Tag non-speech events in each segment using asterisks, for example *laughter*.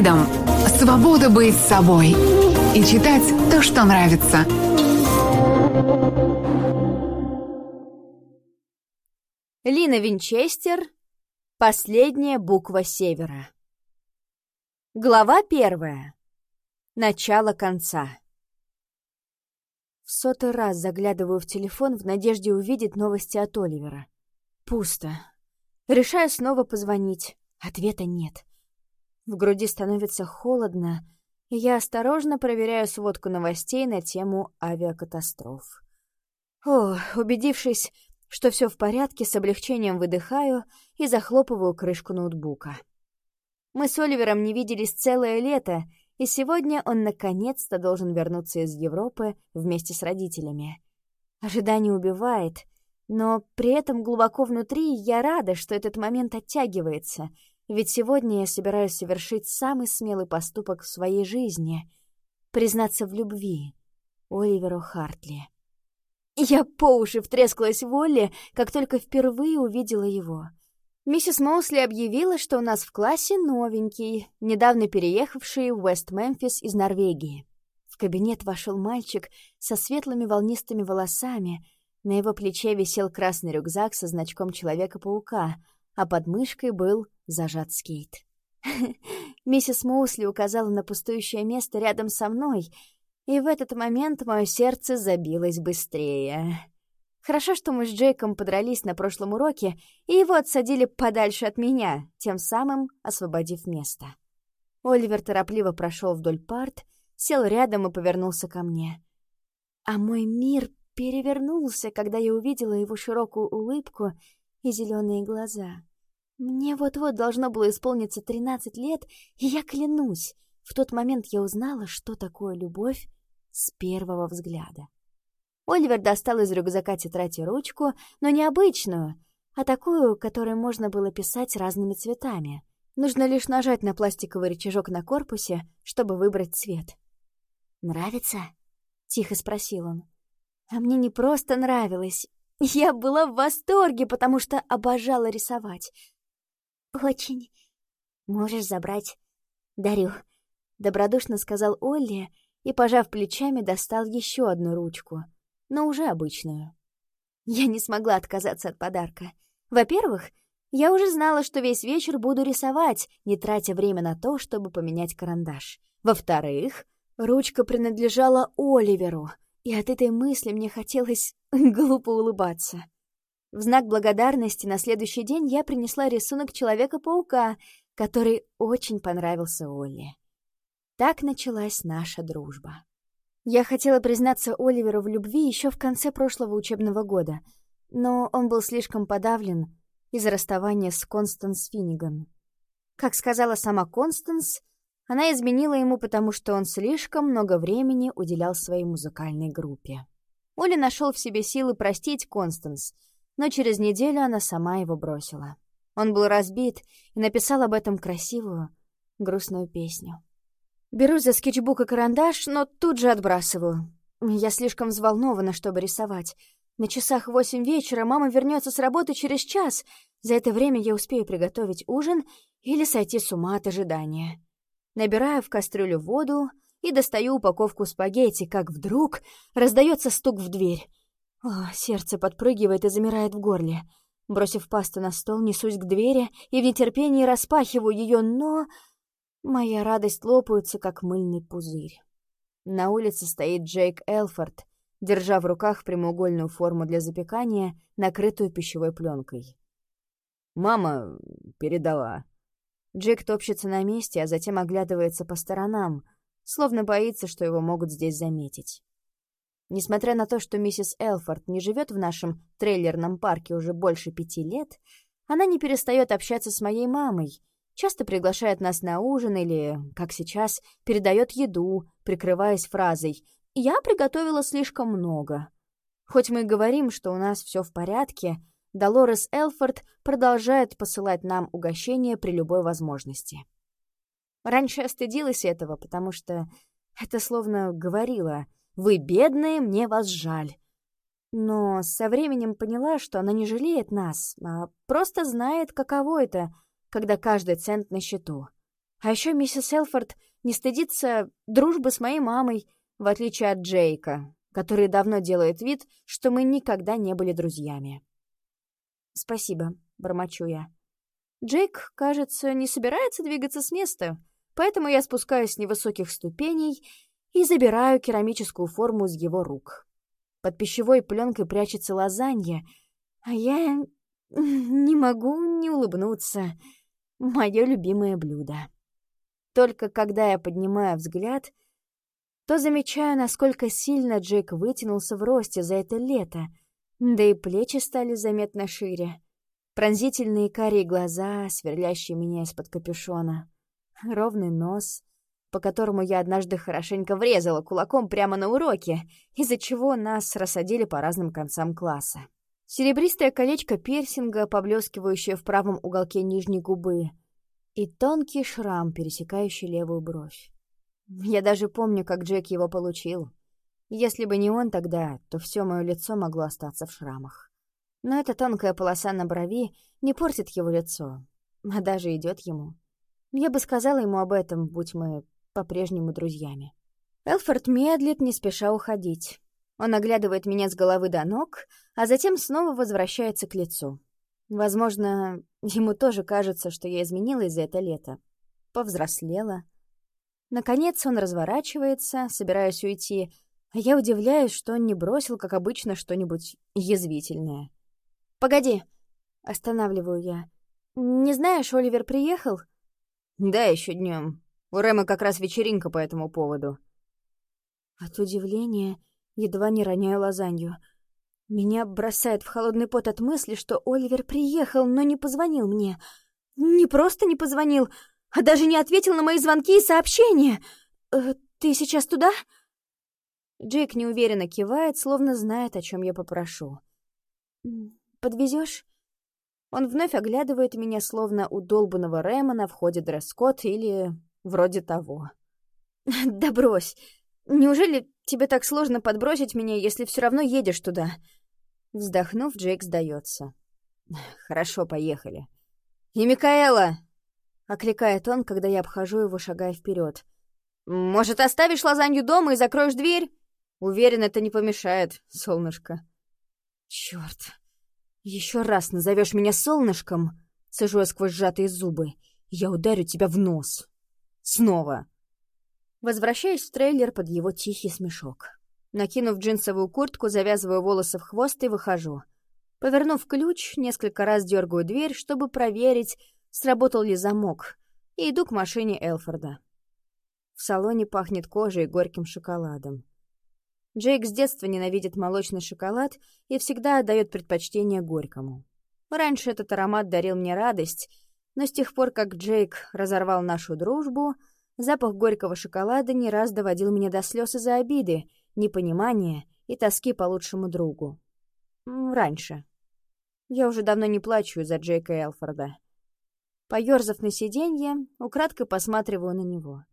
Freedom – свобода быть собой и читать то, что нравится. Лина Винчестер «Последняя буква Севера». Глава первая. Начало конца. В сотый раз заглядываю в телефон в надежде увидеть новости от Оливера. Пусто. Решаю снова позвонить. Ответа нет. В груди становится холодно, и я осторожно проверяю сводку новостей на тему авиакатастроф. О, убедившись, что все в порядке, с облегчением выдыхаю и захлопываю крышку ноутбука. Мы с Оливером не виделись целое лето, и сегодня он наконец-то должен вернуться из Европы вместе с родителями. Ожидание убивает, но при этом глубоко внутри я рада, что этот момент оттягивается — ведь сегодня я собираюсь совершить самый смелый поступок в своей жизни — признаться в любви Оливеру Хартли. Я по уши втрескалась в Олли, как только впервые увидела его. Миссис Моусли объявила, что у нас в классе новенький, недавно переехавший в Уэст-Мемфис из Норвегии. В кабинет вошел мальчик со светлыми волнистыми волосами, на его плече висел красный рюкзак со значком Человека-паука, а под мышкой был зажат скейт. *laughs* Миссис Моусли указала на пустующее место рядом со мной, и в этот момент мое сердце забилось быстрее. Хорошо, что мы с Джейком подрались на прошлом уроке, и его отсадили подальше от меня, тем самым освободив место. Оливер торопливо прошел вдоль парт, сел рядом и повернулся ко мне. А мой мир перевернулся, когда я увидела его широкую улыбку и зеленые глаза. Мне вот-вот должно было исполниться 13 лет, и я клянусь, в тот момент я узнала, что такое любовь с первого взгляда. Оливер достал из рюкзака тетрадь и ручку, но не обычную, а такую, которой можно было писать разными цветами. Нужно лишь нажать на пластиковый рычажок на корпусе, чтобы выбрать цвет. «Нравится?» — тихо спросил он. А мне не просто нравилось. Я была в восторге, потому что обожала рисовать. «Очень. Можешь забрать. Дарю», — добродушно сказал Олли и, пожав плечами, достал еще одну ручку, но уже обычную. Я не смогла отказаться от подарка. Во-первых, я уже знала, что весь вечер буду рисовать, не тратя время на то, чтобы поменять карандаш. Во-вторых, ручка принадлежала Оливеру, и от этой мысли мне хотелось *laughs* глупо улыбаться. В знак благодарности на следующий день я принесла рисунок Человека-паука, который очень понравился Олли. Так началась наша дружба. Я хотела признаться Оливеру в любви еще в конце прошлого учебного года, но он был слишком подавлен из-за расставания с Констанс Финниган. Как сказала сама Констанс, она изменила ему, потому что он слишком много времени уделял своей музыкальной группе. Оля нашел в себе силы простить Констанс — но через неделю она сама его бросила. Он был разбит и написал об этом красивую, грустную песню. Берусь за скетчбук и карандаш, но тут же отбрасываю. Я слишком взволнована, чтобы рисовать. На часах восемь вечера мама вернется с работы через час. За это время я успею приготовить ужин или сойти с ума от ожидания. Набираю в кастрюлю воду и достаю упаковку спагетти, как вдруг раздается стук в дверь. О, сердце подпрыгивает и замирает в горле. Бросив пасту на стол, несусь к двери и в нетерпении распахиваю ее, но... Моя радость лопается, как мыльный пузырь. На улице стоит Джейк Элфорд, держа в руках прямоугольную форму для запекания, накрытую пищевой пленкой. «Мама передала». Джейк топчется на месте, а затем оглядывается по сторонам, словно боится, что его могут здесь заметить. Несмотря на то, что миссис Элфорд не живет в нашем трейлерном парке уже больше пяти лет, она не перестает общаться с моей мамой, часто приглашает нас на ужин или, как сейчас, передает еду, прикрываясь фразой «Я приготовила слишком много». Хоть мы и говорим, что у нас все в порядке, Долорес Элфорд продолжает посылать нам угощения при любой возможности. Раньше я стыдилась этого, потому что это словно говорило — вы бедные, мне вас жаль. Но со временем поняла, что она не жалеет нас, а просто знает, каково это, когда каждый цент на счету. А еще миссис Элфорд не стыдится дружбы с моей мамой, в отличие от Джейка, который давно делает вид, что мы никогда не были друзьями. «Спасибо», — бормочу я. Джейк, кажется, не собирается двигаться с места, поэтому я спускаюсь с невысоких ступеней и забираю керамическую форму из его рук. Под пищевой пленкой прячется лазанья, а я *laughs* не могу не улыбнуться. Мое любимое блюдо. Только когда я поднимаю взгляд, то замечаю, насколько сильно Джейк вытянулся в росте за это лето, да и плечи стали заметно шире. Пронзительные карие глаза, сверлящие меня из-под капюшона. Ровный нос, по которому я однажды хорошенько врезала кулаком прямо на уроке, из-за чего нас рассадили по разным концам класса. Серебристое колечко пирсинга, поблескивающее в правом уголке нижней губы, и тонкий шрам, пересекающий левую бровь. Я даже помню, как Джек его получил. Если бы не он тогда, то все мое лицо могло остаться в шрамах. Но эта тонкая полоса на брови не портит его лицо, а даже идет ему. Я бы сказала ему об этом, будь мы по-прежнему друзьями. Элфорд медлит, не спеша уходить. Он оглядывает меня с головы до ног, а затем снова возвращается к лицу. Возможно, ему тоже кажется, что я изменилась за это лето. Повзрослела. Наконец он разворачивается, собираясь уйти, а я удивляюсь, что он не бросил, как обычно, что-нибудь язвительное. «Погоди!» — останавливаю я. «Не знаешь, Оливер приехал?» «Да, еще днем. У Рэма как раз вечеринка по этому поводу». От удивления едва не роняю лазанью — меня бросает в холодный пот от мысли, что Оливер приехал, но не позвонил мне. Не просто не позвонил, а даже не ответил на мои звонки и сообщения. Э, «Ты сейчас туда?» Джейк неуверенно кивает, словно знает, о чем я попрошу. «Подвезешь?» Он вновь оглядывает меня, словно у долбанного Рэма на входе дресс-код или вроде того. *laughs* «Да брось! Неужели тебе так сложно подбросить меня, если все равно едешь туда?» Вздохнув, Джейк сдается. «Хорошо, поехали». «И Микаэла!» — окликает он, когда я обхожу его, шагая вперед. «Может, оставишь лазанью дома и закроешь дверь? Уверен, это не помешает, солнышко». «Чёрт! Еще раз назовешь меня солнышком!» — сажу я сквозь сжатые зубы. «Я ударю тебя в нос. Снова!» Возвращаюсь в трейлер под его тихий смешок. Накинув джинсовую куртку, завязываю волосы в хвост и выхожу. Повернув ключ, несколько раз дергаю дверь, чтобы проверить, сработал ли замок, и иду к машине Элфорда. В салоне пахнет кожей и горьким шоколадом. Джейк с детства ненавидит молочный шоколад и всегда отдает предпочтение горькому. Раньше этот аромат дарил мне радость, но с тех пор, как Джейк разорвал нашу дружбу, запах горького шоколада не раз доводил меня до слез из-за обиды — непонимания и тоски по лучшему другу. Раньше. Я уже давно не плачу из-за Джейка Элфорда. Поёрзав на сиденье, украдкой посматриваю на него.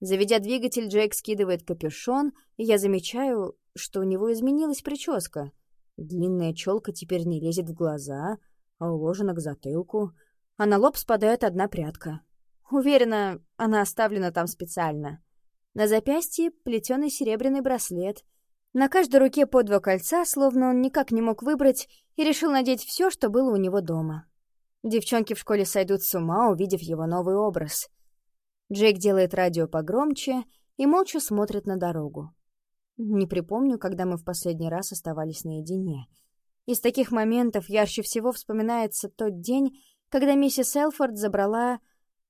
Заведя двигатель, Джейк скидывает капюшон, и я замечаю, что у него изменилась прическа. Длинная челка теперь не лезет в глаза, а уложена к затылку, а на лоб спадает одна прядка. Уверена, она оставлена там специально. На запястье плетеный серебряный браслет. На каждой руке по два кольца, словно он никак не мог выбрать, и решил надеть все, что было у него дома. Девчонки в школе сойдут с ума, увидев его новый образ. Джейк делает радио погромче и молча смотрит на дорогу. Не припомню, когда мы в последний раз оставались наедине. Из таких моментов ярче всего вспоминается тот день, когда миссис Элфорд забрала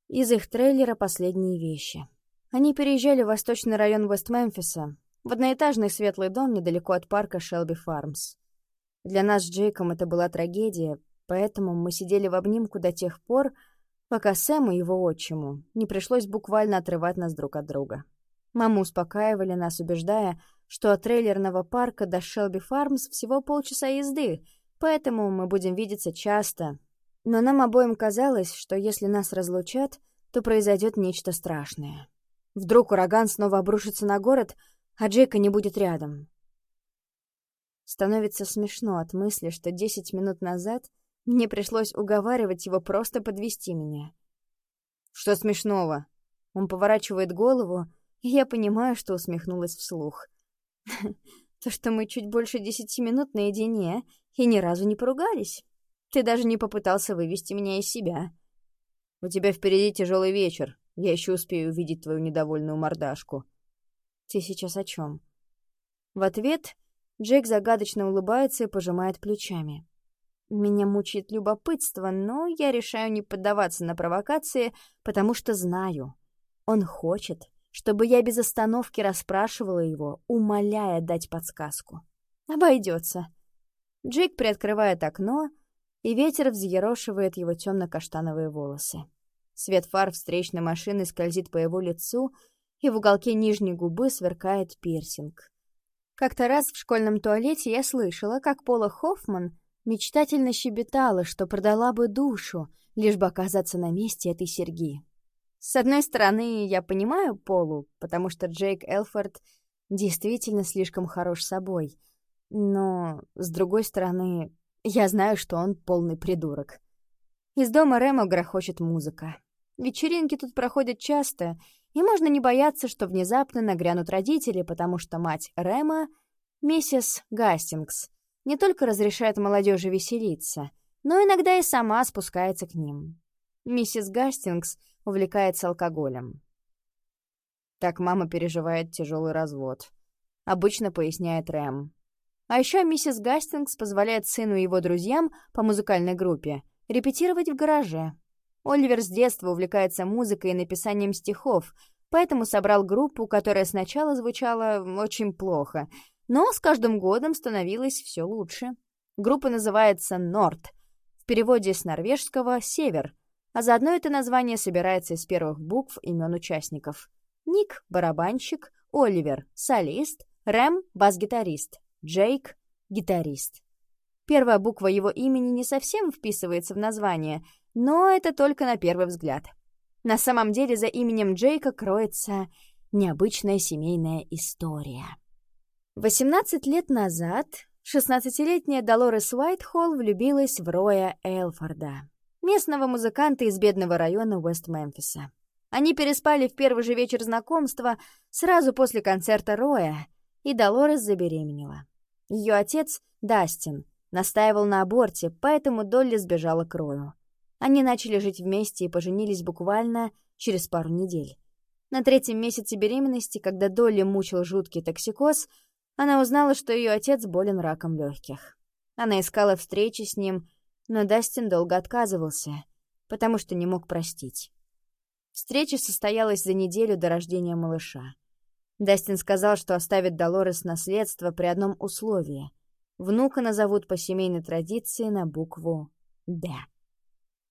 из их трейлера последние вещи. Они переезжали в восточный район Вест-Мемфиса, в одноэтажный светлый дом недалеко от парка Шелби Фармс. Для нас с Джейком это была трагедия, поэтому мы сидели в обнимку до тех пор, пока Сэму, его отчиму, не пришлось буквально отрывать нас друг от друга. Маму успокаивали нас, убеждая, что от трейлерного парка до Шелби Фармс всего полчаса езды, поэтому мы будем видеться часто. Но нам обоим казалось, что если нас разлучат, то произойдет нечто страшное. Вдруг ураган снова обрушится на город, а Джейка не будет рядом. Становится смешно от мысли, что десять минут назад мне пришлось уговаривать его просто подвести меня. «Что смешного?» Он поворачивает голову, и я понимаю, что усмехнулась вслух. *laughs* То, что мы чуть больше десяти минут наедине и ни разу не поругались. Ты даже не попытался вывести меня из себя. У тебя впереди тяжелый вечер. Я еще успею увидеть твою недовольную мордашку. Ты сейчас о чем? В ответ Джейк загадочно улыбается и пожимает плечами. Меня мучает любопытство, но я решаю не поддаваться на провокации, потому что знаю. Он хочет, чтобы я без остановки расспрашивала его, умоляя дать подсказку. Обойдется. Джейк приоткрывает окно, и ветер взъерошивает его темно-каштановые волосы. Свет фар встречной машины скользит по его лицу, и в уголке нижней губы сверкает пирсинг. Как-то раз в школьном туалете я слышала, как Пола Хоффман мечтательно щебетала, что продала бы душу, лишь бы оказаться на месте этой серьги. С одной стороны, я понимаю Полу, потому что Джейк Элфорд действительно слишком хорош собой. Но, с другой стороны, я знаю, что он полный придурок. Из дома Рэма грохочет музыка. Вечеринки тут проходят часто, и можно не бояться, что внезапно нагрянут родители, потому что мать Рэма, миссис Гастингс, не только разрешает молодежи веселиться, но иногда и сама спускается к ним. Миссис Гастингс увлекается алкоголем. Так мама переживает тяжелый развод. Обычно поясняет Рэм. А еще миссис Гастингс позволяет сыну и его друзьям по музыкальной группе репетировать в гараже. Оливер с детства увлекается музыкой и написанием стихов, поэтому собрал группу, которая сначала звучала очень плохо, но с каждым годом становилась все лучше. Группа называется «Норд», в переводе с норвежского «Север», а заодно это название собирается из первых букв имен участников. Ник — барабанщик, Оливер — солист, Рэм — бас-гитарист, Джейк — гитарист. Первая буква его имени не совсем вписывается в название, но это только на первый взгляд. На самом деле за именем Джейка кроется необычная семейная история. 18 лет назад 16-летняя Долорес Уайтхолл влюбилась в Роя Элфорда местного музыканта из бедного района Уэст-Мемфиса. Они переспали в первый же вечер знакомства сразу после концерта Роя, и Долорес забеременела. Ее отец, Дастин, настаивал на аборте, поэтому Долли сбежала к Рою. Они начали жить вместе и поженились буквально через пару недель. На третьем месяце беременности, когда Долли мучил жуткий токсикоз, она узнала, что ее отец болен раком легких. Она искала встречи с ним, но Дастин долго отказывался, потому что не мог простить. Встреча состоялась за неделю до рождения малыша. Дастин сказал, что оставит Долорес наследство при одном условии. Внука назовут по семейной традиции на букву «Д».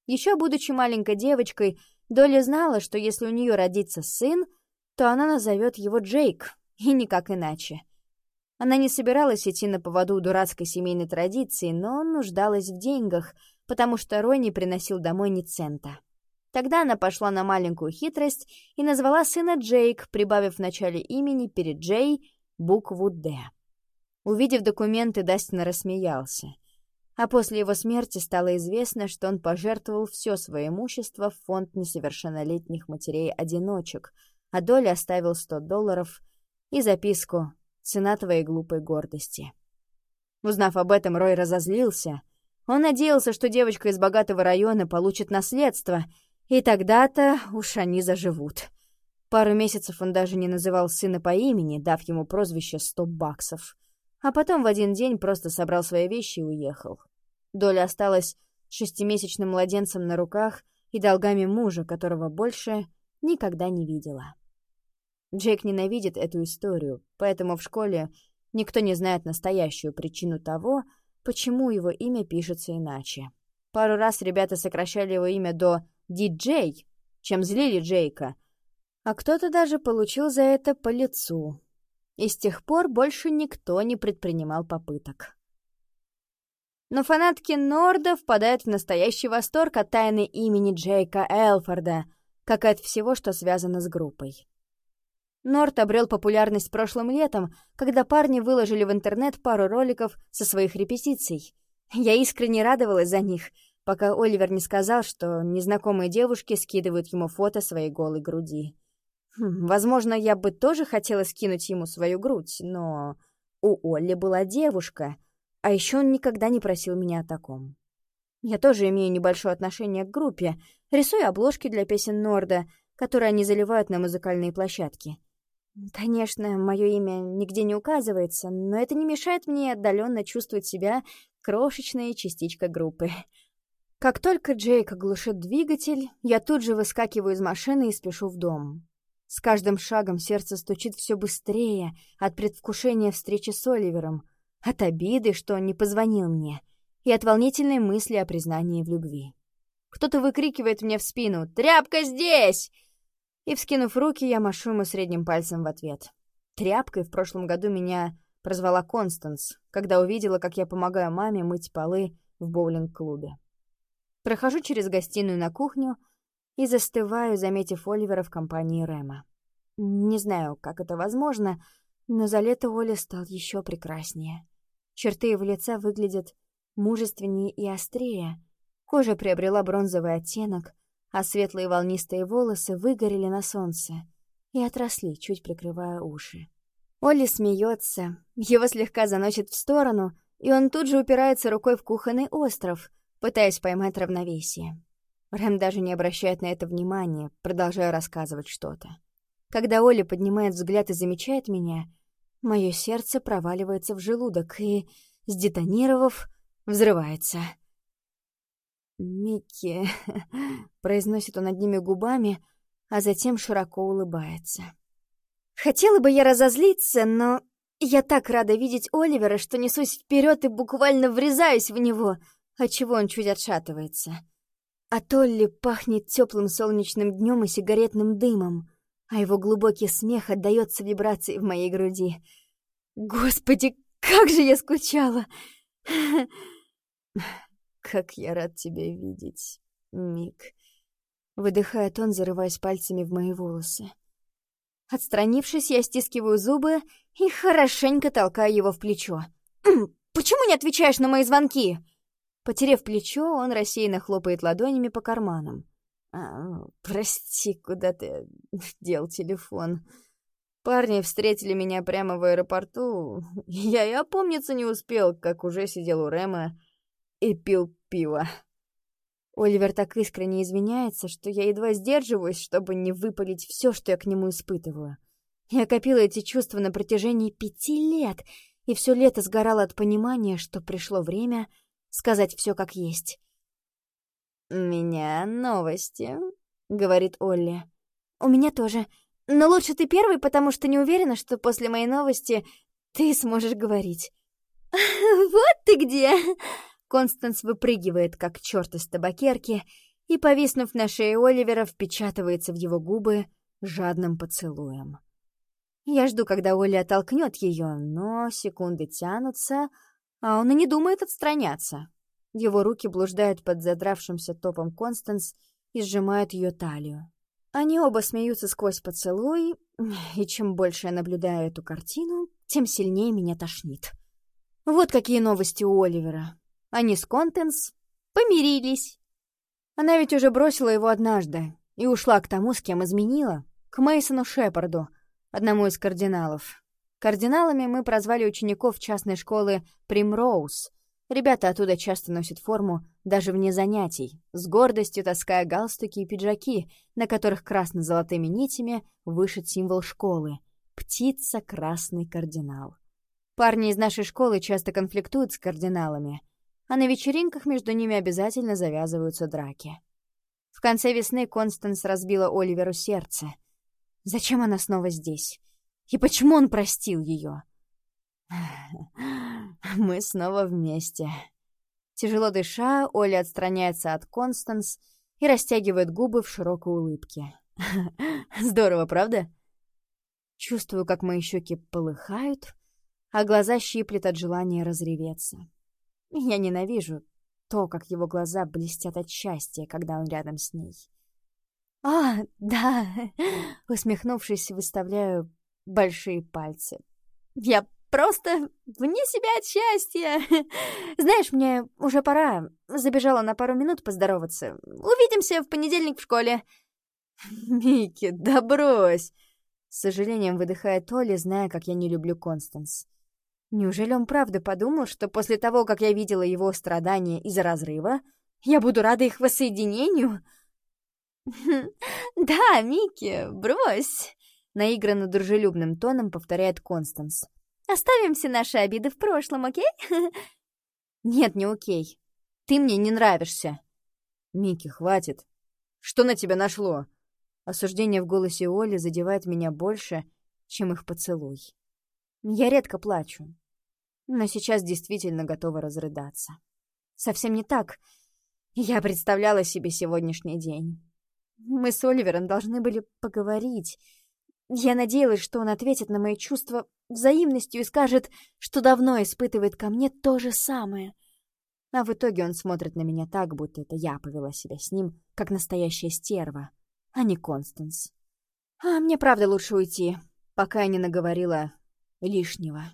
Еще будучи маленькой девочкой, Долли знала, что если у нее родится сын, то она назовет его Джейк, и никак иначе — она не собиралась идти на поводу дурацкой семейной традиции, но нуждалась в деньгах, потому что Рой не приносил домой ни цента. Тогда она пошла на маленькую хитрость и назвала сына Джейк, прибавив в начале имени перед Джей букву «Д». Увидев документы, Дастин рассмеялся. А после его смерти стало известно, что он пожертвовал все свое имущество в фонд несовершеннолетних матерей-одиночек, а Доля оставил 100 долларов и записку цена твоей глупой гордости. Узнав об этом, Рой разозлился. Он надеялся, что девочка из богатого района получит наследство, и тогда-то уж они заживут. Пару месяцев он даже не называл сына по имени, дав ему прозвище «сто баксов». А потом в один день просто собрал свои вещи и уехал. Доля осталась шестимесячным младенцем на руках и долгами мужа, которого больше никогда не видела. Джейк ненавидит эту историю, поэтому в школе никто не знает настоящую причину того, почему его имя пишется иначе. Пару раз ребята сокращали его имя до «Диджей», чем злили Джейка, а кто-то даже получил за это по лицу. И с тех пор больше никто не предпринимал попыток. Но фанатки Норда впадают в настоящий восторг от тайны имени Джейка Элфорда, как и от всего, что связано с группой. Норт обрел популярность прошлым летом, когда парни выложили в интернет пару роликов со своих репетиций. Я искренне радовалась за них, пока Оливер не сказал, что незнакомые девушки скидывают ему фото своей голой груди. Хм, возможно, я бы тоже хотела скинуть ему свою грудь, но у Олли была девушка, а еще он никогда не просил меня о таком. Я тоже имею небольшое отношение к группе, рисую обложки для песен Норда, которые они заливают на музыкальные площадки. Конечно, мое имя нигде не указывается, но это не мешает мне отдаленно чувствовать себя крошечной частичкой группы. Как только Джейк оглушит двигатель, я тут же выскакиваю из машины и спешу в дом. С каждым шагом сердце стучит все быстрее от предвкушения встречи с Оливером, от обиды, что он не позвонил мне — и от волнительной мысли о признании в любви. Кто-то выкрикивает мне в спину «Тряпка здесь!» И, вскинув руки, я машу ему средним пальцем в ответ. Тряпкой в прошлом году меня прозвала Констанс, когда увидела, как я помогаю маме мыть полы в боулинг-клубе. Прохожу через гостиную на кухню и застываю, заметив Оливера в компании Рэма. Не знаю, как это возможно, но за лето Оля стал еще прекраснее. Черты его лица выглядят мужественнее и острее. Кожа приобрела бронзовый оттенок, а светлые волнистые волосы выгорели на солнце и отросли, чуть прикрывая уши. Олли смеется, его слегка заносит в сторону, и он тут же упирается рукой в кухонный остров, пытаясь поймать равновесие. Рэм даже не обращает на это внимания, продолжая рассказывать что-то. Когда Оля поднимает взгляд и замечает меня, мое сердце проваливается в желудок и, сдетонировав, взрывается. «Микки», — произносит он одними губами, а затем широко улыбается. «Хотела бы я разозлиться, но я так рада видеть Оливера, что несусь вперед и буквально врезаюсь в него, отчего он чуть отшатывается. А Толли пахнет теплым солнечным днем и сигаретным дымом, а его глубокий смех отдается вибрации в моей груди. Господи, как же я скучала! *laughs* «Как я рад тебя видеть, Мик!» Выдыхает он, зарываясь пальцами в мои волосы. Отстранившись, я стискиваю зубы и хорошенько толкаю его в плечо. «Почему не отвечаешь на мои звонки?» Потерев плечо, он рассеянно хлопает ладонями по карманам. А, «Прости, куда ты дел телефон?» Парни встретили меня прямо в аэропорту. Я и опомниться не успел, как уже сидел у Рэма и пил пиво. Оливер так искренне извиняется, что я едва сдерживаюсь, чтобы не выпалить все, что я к нему испытываю. Я копила эти чувства на протяжении пяти лет, и все лето сгорало от понимания, что пришло время сказать все как есть. «У меня новости», — говорит Олли. «У меня тоже», но лучше ты первый, потому что не уверена, что после моей новости ты сможешь говорить. *laughs* «Вот ты где!» *laughs* Констанс выпрыгивает, как черт из табакерки, и, повиснув на шее Оливера, впечатывается в его губы жадным поцелуем. Я жду, когда Оля оттолкнет ее, но секунды тянутся, а он и не думает отстраняться. Его руки блуждают под задравшимся топом Констанс и сжимают ее талию. Они оба смеются сквозь поцелуй, и чем больше я наблюдаю эту картину, тем сильнее меня тошнит. Вот какие новости у Оливера. Они с Контенс помирились. Она ведь уже бросила его однажды и ушла к тому, с кем изменила, к Мейсону Шепарду, одному из кардиналов. Кардиналами мы прозвали учеников частной школы Примроуз — Ребята оттуда часто носят форму даже вне занятий, с гордостью таская галстуки и пиджаки, на которых красно-золотыми нитями вышит символ школы — птица красный кардинал. Парни из нашей школы часто конфликтуют с кардиналами, а на вечеринках между ними обязательно завязываются драки. В конце весны Констанс разбила Оливеру сердце. Зачем она снова здесь? И почему он простил ее? *laughs* Мы снова вместе. Тяжело дыша, Оля отстраняется от Констанс и растягивает губы в широкой улыбке. *laughs* Здорово, правда? Чувствую, как мои щеки полыхают, а глаза щиплет от желания разреветься. Я ненавижу то, как его глаза блестят от счастья, когда он рядом с ней. «А, да!» *laughs* — усмехнувшись, выставляю большие пальцы. «Я просто вне себя от счастья. *laughs* Знаешь, мне уже пора. Забежала на пару минут поздороваться. Увидимся в понедельник в школе. *laughs* «Микки, да брось!» С сожалением выдыхает Оля, зная, как я не люблю Констанс. Неужели он правда подумал, что после того, как я видела его страдания из-за разрыва, я буду рада их воссоединению? *laughs* «Да, Микки, брось!» — наигранно дружелюбным тоном повторяет Констанс. «Оставим все наши обиды в прошлом, окей?» *laughs* «Нет, не окей. Ты мне не нравишься». «Микки, хватит. Что на тебя нашло?» Осуждение в голосе Оли задевает меня больше, чем их поцелуй. Я редко плачу, но сейчас действительно готова разрыдаться. Совсем не так я представляла себе сегодняшний день. Мы с Оливером должны были поговорить. Я надеялась, что он ответит на мои чувства взаимностью и скажет, что давно испытывает ко мне то же самое. А в итоге он смотрит на меня так, будто это я повела себя с ним, как настоящая стерва, а не Констанс. А мне правда лучше уйти, пока я не наговорила лишнего.